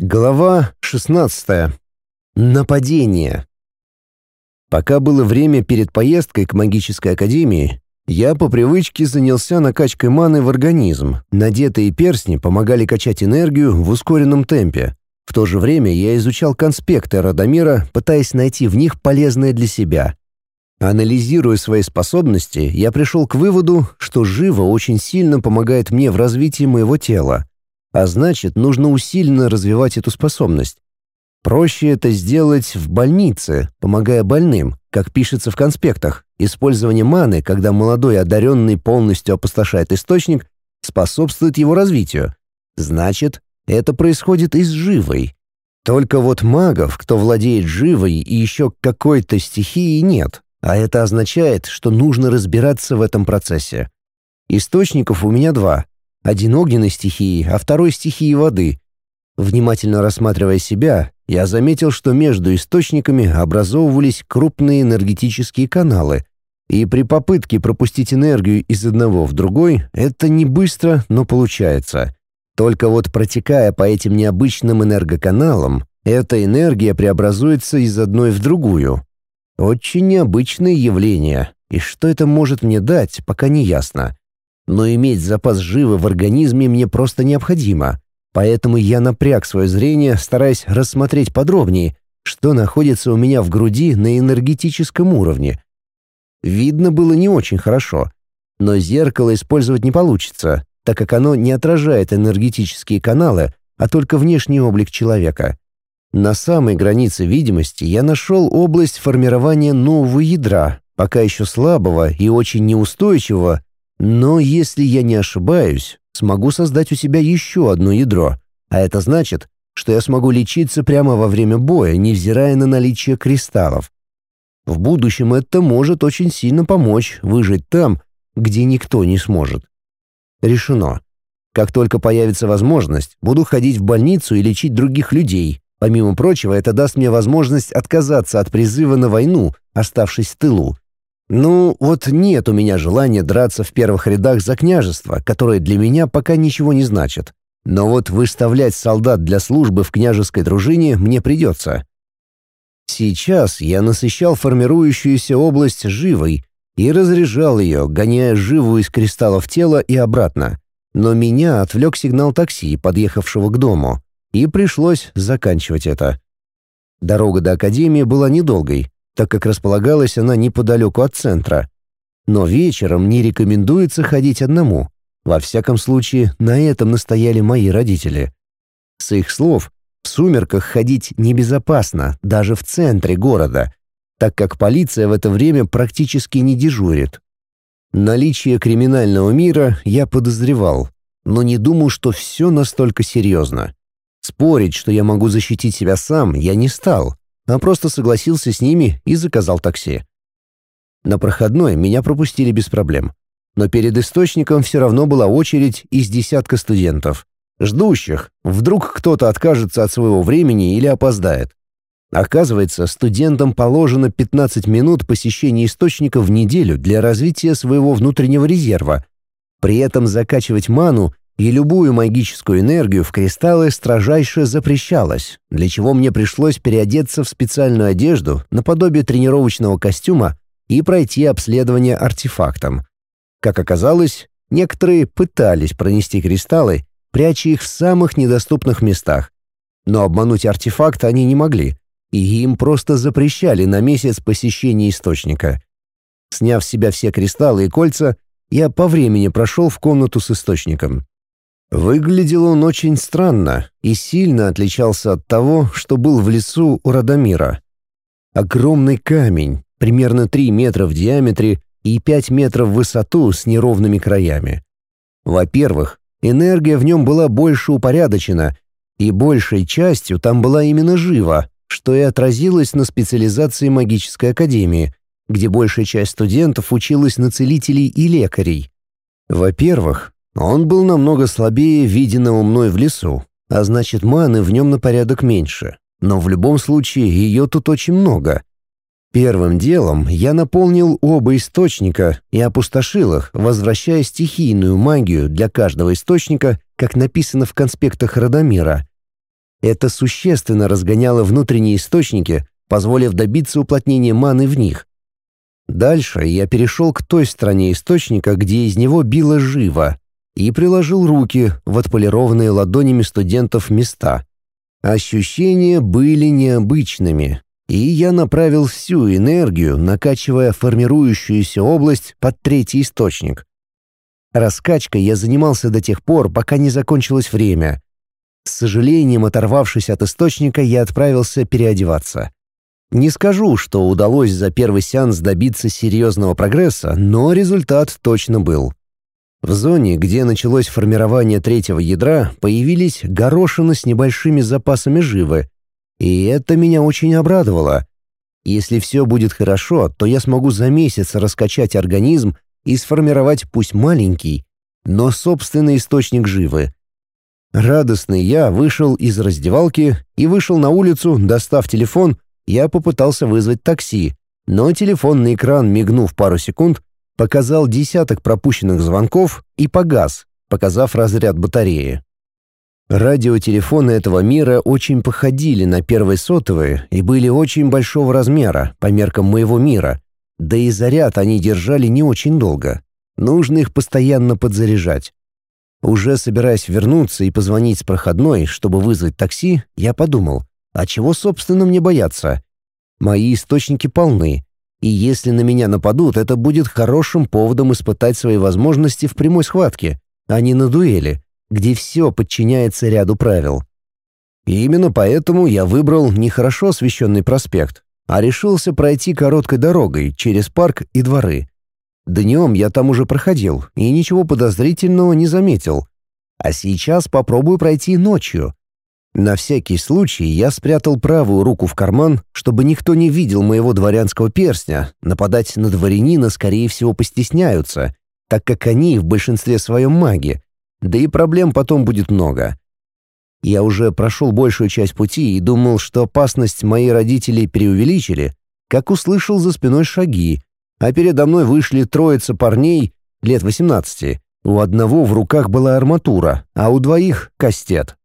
Глава 16. Нападение. Пока было время перед поездкой к магической академии, я по привычке занялся накачкой маны в организм. Надетые перстни помогали качать энергию в ускоренном темпе. В то же время я изучал конспекты Радомира, пытаясь найти в них полезное для себя. Анализируя свои способности, я пришел к выводу, что живо очень сильно помогает мне в развитии моего тела. А значит, нужно усиленно развивать эту способность. Проще это сделать в больнице, помогая больным, как пишется в конспектах. Использование маны, когда молодой одаренный полностью опустошает источник, способствует его развитию. Значит, это происходит и с живой. Только вот магов, кто владеет живой и еще какой-то стихией, нет. А это означает, что нужно разбираться в этом процессе. Источников у меня два один огненной стихии, а второй стихии воды. Внимательно рассматривая себя, я заметил, что между источниками образовывались крупные энергетические каналы, и при попытке пропустить энергию из одного в другой, это не быстро, но получается. Только вот протекая по этим необычным энергоканалам, эта энергия преобразуется из одной в другую. Очень необычное явление, и что это может мне дать, пока не ясно но иметь запас живы в организме мне просто необходимо. Поэтому я напряг свое зрение, стараясь рассмотреть подробнее, что находится у меня в груди на энергетическом уровне. Видно было не очень хорошо, но зеркало использовать не получится, так как оно не отражает энергетические каналы, а только внешний облик человека. На самой границе видимости я нашел область формирования нового ядра, пока еще слабого и очень неустойчивого, но если я не ошибаюсь, смогу создать у себя еще одно ядро, а это значит, что я смогу лечиться прямо во время боя, невзирая на наличие кристаллов. В будущем это может очень сильно помочь выжить там, где никто не сможет. Решено. Как только появится возможность, буду ходить в больницу и лечить других людей. Помимо прочего, это даст мне возможность отказаться от призыва на войну, оставшись в тылу, ну, вот нет у меня желания драться в первых рядах за княжество, которое для меня пока ничего не значит. Но вот выставлять солдат для службы в княжеской дружине мне придется. Сейчас я насыщал формирующуюся область живой и разряжал ее, гоняя живую из кристаллов тела и обратно. Но меня отвлек сигнал такси, подъехавшего к дому, и пришлось заканчивать это. Дорога до Академии была недолгой, так как располагалась она неподалеку от центра. Но вечером не рекомендуется ходить одному. Во всяком случае, на этом настояли мои родители. С их слов, в сумерках ходить небезопасно, даже в центре города, так как полиция в это время практически не дежурит. Наличие криминального мира я подозревал, но не думал, что все настолько серьезно. Спорить, что я могу защитить себя сам, я не стал, а просто согласился с ними и заказал такси. На проходной меня пропустили без проблем. Но перед источником все равно была очередь из десятка студентов. Ждущих. Вдруг кто-то откажется от своего времени или опоздает. Оказывается, студентам положено 15 минут посещения источника в неделю для развития своего внутреннего резерва. При этом закачивать ману и любую магическую энергию в кристаллы строжайше запрещалось, для чего мне пришлось переодеться в специальную одежду наподобие тренировочного костюма и пройти обследование артефактом. Как оказалось, некоторые пытались пронести кристаллы, пряча их в самых недоступных местах. Но обмануть артефакт они не могли, и им просто запрещали на месяц посещения источника. Сняв с себя все кристаллы и кольца, я по времени прошел в комнату с источником. Выглядел он очень странно и сильно отличался от того, что был в лесу у Радомира. Огромный камень, примерно 3 метра в диаметре и 5 метров в высоту с неровными краями. Во-первых, энергия в нем была больше упорядочена, и большей частью там была именно жива, что и отразилось на специализации магической академии, где большая часть студентов училась на целителей и лекарей. Во-первых, он был намного слабее виденного мной в лесу, а значит маны в нем на порядок меньше. Но в любом случае ее тут очень много. Первым делом я наполнил оба источника и опустошил их, возвращая стихийную магию для каждого источника, как написано в конспектах Радомира. Это существенно разгоняло внутренние источники, позволив добиться уплотнения маны в них. Дальше я перешел к той стороне источника, где из него било живо, и приложил руки в отполированные ладонями студентов места. Ощущения были необычными, и я направил всю энергию, накачивая формирующуюся область под третий источник. Раскачкой я занимался до тех пор, пока не закончилось время. С сожалением, оторвавшись от источника, я отправился переодеваться. Не скажу, что удалось за первый сеанс добиться серьезного прогресса, но результат точно был. В зоне, где началось формирование третьего ядра, появились горошины с небольшими запасами живы, и это меня очень обрадовало. Если все будет хорошо, то я смогу за месяц раскачать организм и сформировать пусть маленький, но собственный источник живы. Радостный я вышел из раздевалки и вышел на улицу, достав телефон, я попытался вызвать такси, но телефонный экран, мигнув пару секунд, показал десяток пропущенных звонков и погас, показав разряд батареи. Радиотелефоны этого мира очень походили на первые сотовые и были очень большого размера по меркам моего мира, да и заряд они держали не очень долго. Нужно их постоянно подзаряжать. Уже собираясь вернуться и позвонить с проходной, чтобы вызвать такси, я подумал, а чего, собственно, мне бояться? Мои источники полны, и если на меня нападут, это будет хорошим поводом испытать свои возможности в прямой схватке, а не на дуэли где все подчиняется ряду правил. И именно поэтому я выбрал не хорошо освещенный проспект, а решился пройти короткой дорогой через парк и дворы. Днем я там уже проходил и ничего подозрительного не заметил. А сейчас попробую пройти ночью. На всякий случай я спрятал правую руку в карман, чтобы никто не видел моего дворянского перстня. Нападать на дворянина, скорее всего, постесняются, так как они в большинстве своем маги, да и проблем потом будет много. Я уже прошел большую часть пути и думал, что опасность мои родители преувеличили, как услышал за спиной шаги, а передо мной вышли троица парней лет 18. У одного в руках была арматура, а у двоих — кастет.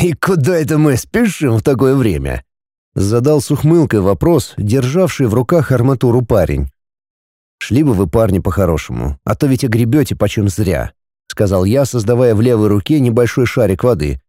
«И куда это мы спешим в такое время?» Задал с ухмылкой вопрос, державший в руках арматуру парень. «Шли бы вы, парни, по-хорошему, а то ведь огребете почем зря. — сказал я, создавая в левой руке небольшой шарик воды.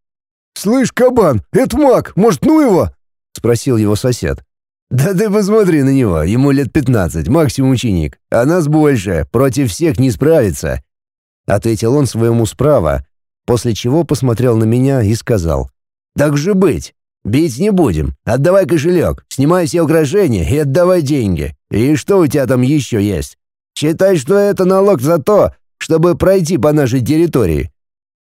«Слышь, кабан, это маг, может, ну его?» — спросил его сосед. «Да ты посмотри на него, ему лет пятнадцать, максимум ученик, а нас больше, против всех не справится», — ответил он своему справа, после чего посмотрел на меня и сказал. «Так же быть, бить не будем, отдавай кошелек, снимай все украшения и отдавай деньги. И что у тебя там еще есть? Считай, что это налог за то, чтобы пройти по нашей территории.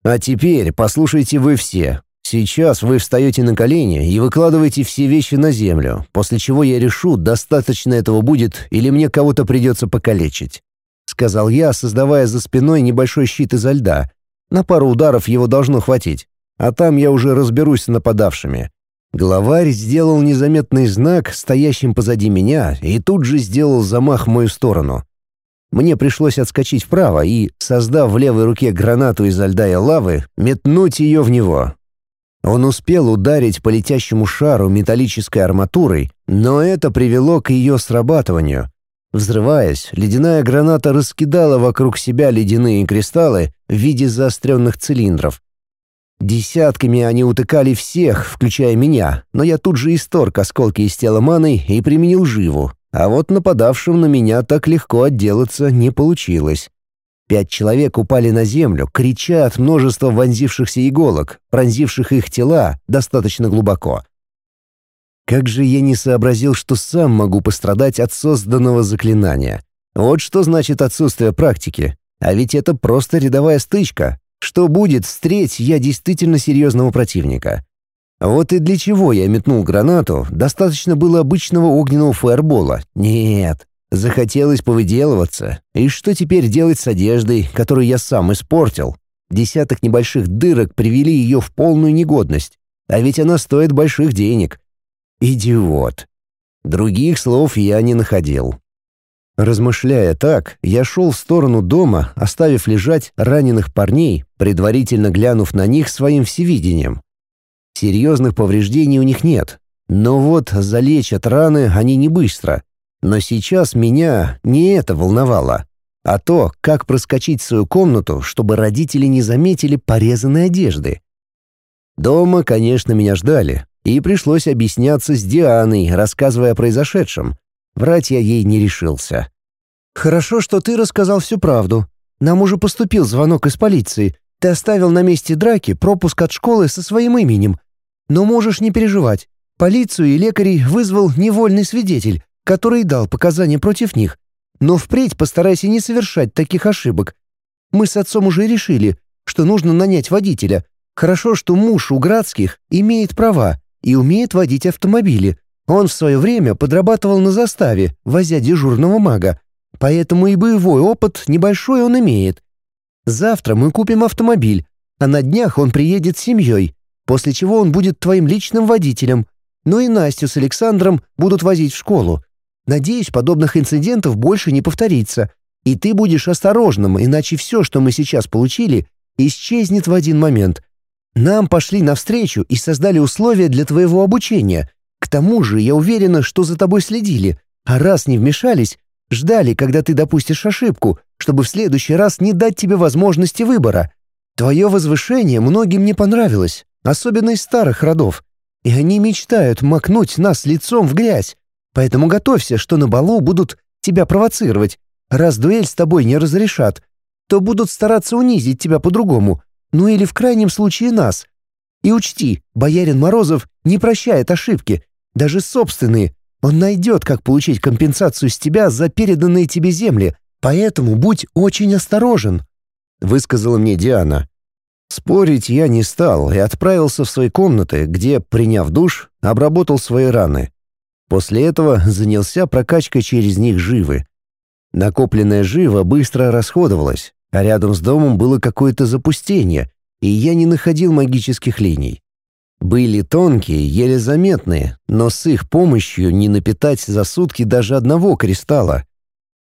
А теперь послушайте вы все. Сейчас вы встаете на колени и выкладываете все вещи на землю, после чего я решу, достаточно этого будет или мне кого-то придется покалечить. Сказал я, создавая за спиной небольшой щит изо льда. На пару ударов его должно хватить. А там я уже разберусь с нападавшими. Главарь сделал незаметный знак стоящим позади меня и тут же сделал замах в мою сторону. Мне пришлось отскочить вправо и, создав в левой руке гранату изо льда и лавы, метнуть ее в него. Он успел ударить по летящему шару металлической арматурой, но это привело к ее срабатыванию. Взрываясь, ледяная граната раскидала вокруг себя ледяные кристаллы в виде заостренных цилиндров. Десятками они утыкали всех, включая меня, но я тут же исторг осколки из тела маны и применил живу, а вот нападавшим на меня так легко отделаться не получилось. Пять человек упали на землю, крича от множества вонзившихся иголок, пронзивших их тела достаточно глубоко. Как же я не сообразил, что сам могу пострадать от созданного заклинания. Вот что значит отсутствие практики. А ведь это просто рядовая стычка. Что будет, встреть я действительно серьезного противника. Вот и для чего я метнул гранату, достаточно было обычного огненного фаербола. Нет, захотелось повыделываться. И что теперь делать с одеждой, которую я сам испортил? Десяток небольших дырок привели ее в полную негодность. А ведь она стоит больших денег. Идиот. Других слов я не находил. Размышляя так, я шел в сторону дома, оставив лежать раненых парней, предварительно глянув на них своим всевидением. Серьезных повреждений у них нет. Но вот залечат раны они не быстро. Но сейчас меня не это волновало, а то, как проскочить в свою комнату, чтобы родители не заметили порезанной одежды. Дома, конечно, меня ждали, и пришлось объясняться с Дианой, рассказывая о произошедшем. Врать я ей не решился. «Хорошо, что ты рассказал всю правду. Нам уже поступил звонок из полиции. Ты оставил на месте драки пропуск от школы со своим именем. Но можешь не переживать. Полицию и лекарей вызвал невольный свидетель, который дал показания против них. Но впредь постарайся не совершать таких ошибок. Мы с отцом уже решили, что нужно нанять водителя. Хорошо, что муж у Градских имеет права и умеет водить автомобили. Он в свое время подрабатывал на заставе, возя дежурного мага. Поэтому и боевой опыт небольшой он имеет. Завтра мы купим автомобиль, а на днях он приедет с семьей, после чего он будет твоим личным водителем. Ну и Настю с Александром будут возить в школу. Надеюсь, подобных инцидентов больше не повторится. И ты будешь осторожным, иначе все, что мы сейчас получили, исчезнет в один момент. Нам пошли навстречу и создали условия для твоего обучения. К тому же я уверена, что за тобой следили. А раз не вмешались, ждали, когда ты допустишь ошибку, чтобы в следующий раз не дать тебе возможности выбора. Твое возвышение многим не понравилось, особенно из старых родов. И они мечтают макнуть нас лицом в грязь. Поэтому готовься, что на балу будут тебя провоцировать. Раз дуэль с тобой не разрешат, то будут стараться унизить тебя по-другому, ну или в крайнем случае нас. И учти, боярин Морозов не прощает ошибки, даже собственные. Он найдет, как получить компенсацию с тебя за переданные тебе земли, поэтому будь очень осторожен», — высказала мне Диана. Спорить я не стал и отправился в свои комнаты, где, приняв душ, обработал свои раны. После этого занялся прокачкой через них живы. Накопленная жива быстро расходовалась, а рядом с домом было какое-то запустение, и я не находил магических линий. Были тонкие, еле заметные, но с их помощью не напитать за сутки даже одного кристалла.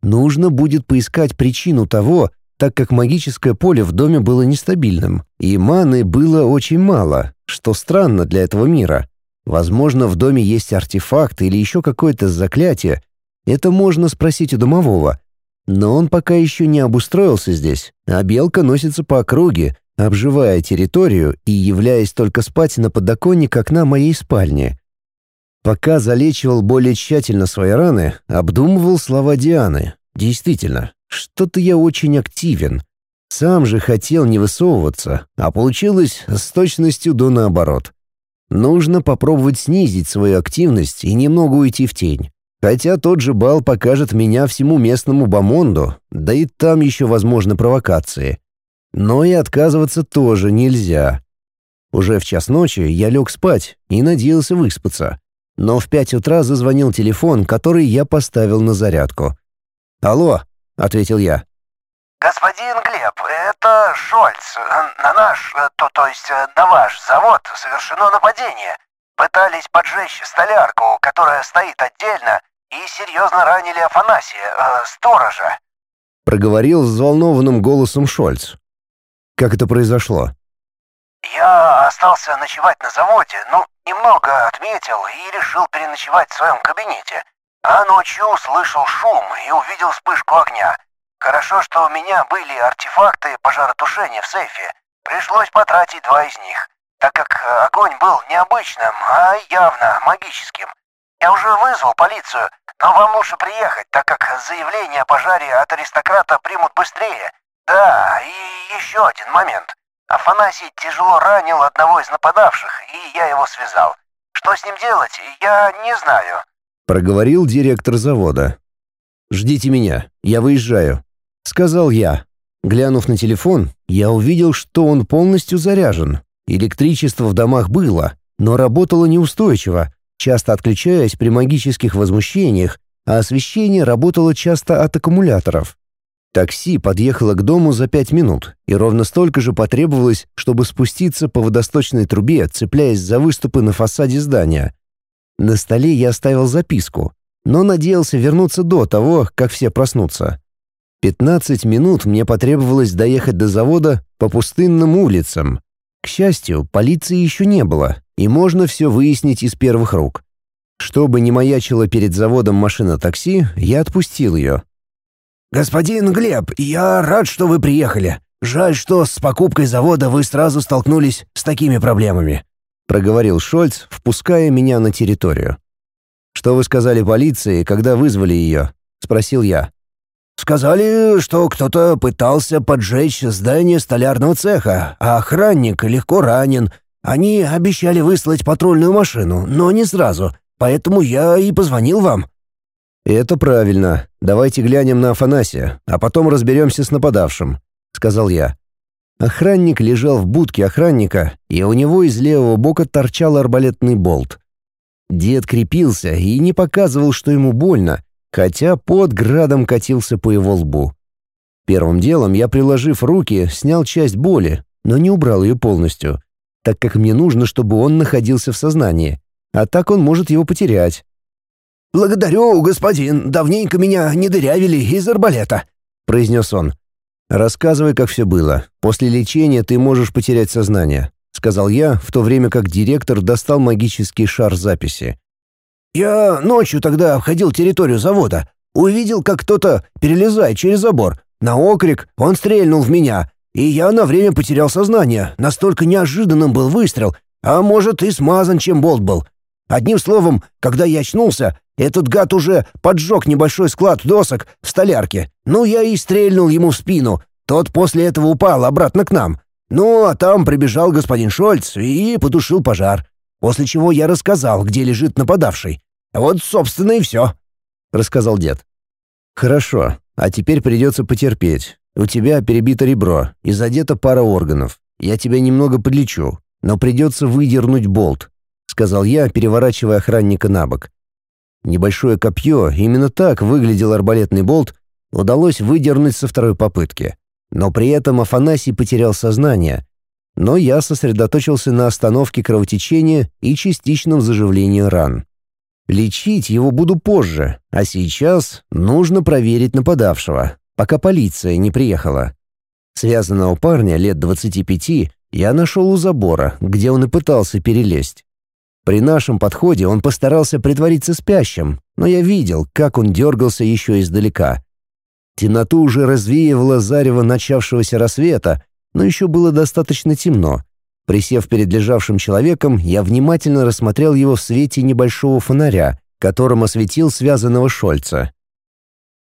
Нужно будет поискать причину того, так как магическое поле в доме было нестабильным, и маны было очень мало, что странно для этого мира. Возможно, в доме есть артефакт или еще какое-то заклятие. Это можно спросить у домового. Но он пока еще не обустроился здесь, а белка носится по округе, обживая территорию и являясь только спать на подоконник окна моей спальни. Пока залечивал более тщательно свои раны, обдумывал слова Дианы. Действительно, что-то я очень активен. Сам же хотел не высовываться, а получилось с точностью до наоборот. Нужно попробовать снизить свою активность и немного уйти в тень. Хотя тот же бал покажет меня всему местному бомонду, да и там еще возможны провокации. Но и отказываться тоже нельзя. Уже в час ночи я лег спать и надеялся выспаться. Но в пять утра зазвонил телефон, который я поставил на зарядку. «Алло», — ответил я. «Господин Глеб, это Шольц. На наш, э, то, то есть э, на ваш завод совершено нападение. Пытались поджечь столярку, которая стоит отдельно, и серьезно ранили Афанасия, э, сторожа». Проговорил взволнованным голосом Шольц. «Как это произошло?» «Я остался ночевать на заводе, ну, немного отметил и решил переночевать в своем кабинете. А ночью услышал шум и увидел вспышку огня». Хорошо, что у меня были артефакты пожаротушения в сейфе. Пришлось потратить два из них, так как э, огонь был необычным, а явно магическим. Я уже вызвал полицию, но вам лучше приехать, так как заявление о пожаре от аристократа примут быстрее. Да, и еще один момент. Афанасий тяжело ранил одного из нападавших, и я его связал. Что с ним делать, я не знаю. Проговорил директор завода. «Ждите меня, я выезжаю», — сказал я. Глянув на телефон, я увидел, что он полностью заряжен. Электричество в домах было, но работало неустойчиво, часто отключаясь при магических возмущениях, а освещение работало часто от аккумуляторов. Такси подъехало к дому за пять минут, и ровно столько же потребовалось, чтобы спуститься по водосточной трубе, цепляясь за выступы на фасаде здания. На столе я оставил записку, но надеялся вернуться до того, как все проснутся. 15 минут мне потребовалось доехать до завода по пустынным улицам. К счастью, полиции еще не было, и можно все выяснить из первых рук. Чтобы не маячила перед заводом машина такси, я отпустил ее. «Господин Глеб, я рад, что вы приехали. Жаль, что с покупкой завода вы сразу столкнулись с такими проблемами», проговорил Шольц, впуская меня на территорию. «Что вы сказали полиции, когда вызвали ее?» — спросил я. «Сказали, что кто-то пытался поджечь здание столярного цеха, а охранник легко ранен. Они обещали выслать патрульную машину, но не сразу, поэтому я и позвонил вам». «Это правильно. Давайте глянем на Афанасия, а потом разберемся с нападавшим», — сказал я. Охранник лежал в будке охранника, и у него из левого бока торчал арбалетный болт. Дед крепился и не показывал, что ему больно, хотя под градом катился по его лбу. Первым делом я, приложив руки, снял часть боли, но не убрал ее полностью, так как мне нужно, чтобы он находился в сознании, а так он может его потерять. «Благодарю, господин, давненько меня не дырявили из арбалета», — произнес он. «Рассказывай, как все было. После лечения ты можешь потерять сознание», — сказал я, в то время как директор достал магический шар записи. Я ночью тогда обходил территорию завода. Увидел, как кто-то перелезает через забор. На окрик он стрельнул в меня, и я на время потерял сознание. Настолько неожиданным был выстрел, а может и смазан, чем болт был. Одним словом, когда я очнулся, этот гад уже поджег небольшой склад досок в столярке. Ну, я и стрельнул ему в спину. Тот после этого упал обратно к нам. Ну, а там прибежал господин Шольц и потушил пожар. После чего я рассказал, где лежит нападавший. Вот, собственно, и все», — рассказал дед. «Хорошо, а теперь придется потерпеть. У тебя перебито ребро и задета пара органов. Я тебя немного подлечу, но придется выдернуть болт», — сказал я, переворачивая охранника на бок. Небольшое копье, именно так выглядел арбалетный болт, удалось выдернуть со второй попытки. Но при этом Афанасий потерял сознание, но я сосредоточился на остановке кровотечения и частичном заживлении ран. Лечить его буду позже, а сейчас нужно проверить нападавшего, пока полиция не приехала. Связанного парня лет 25 я нашел у забора, где он и пытался перелезть. При нашем подходе он постарался притвориться спящим, но я видел, как он дергался еще издалека. Темноту уже развеивало зарево начавшегося рассвета, но еще было достаточно темно. Присев перед лежавшим человеком, я внимательно рассмотрел его в свете небольшого фонаря, которым осветил связанного Шольца.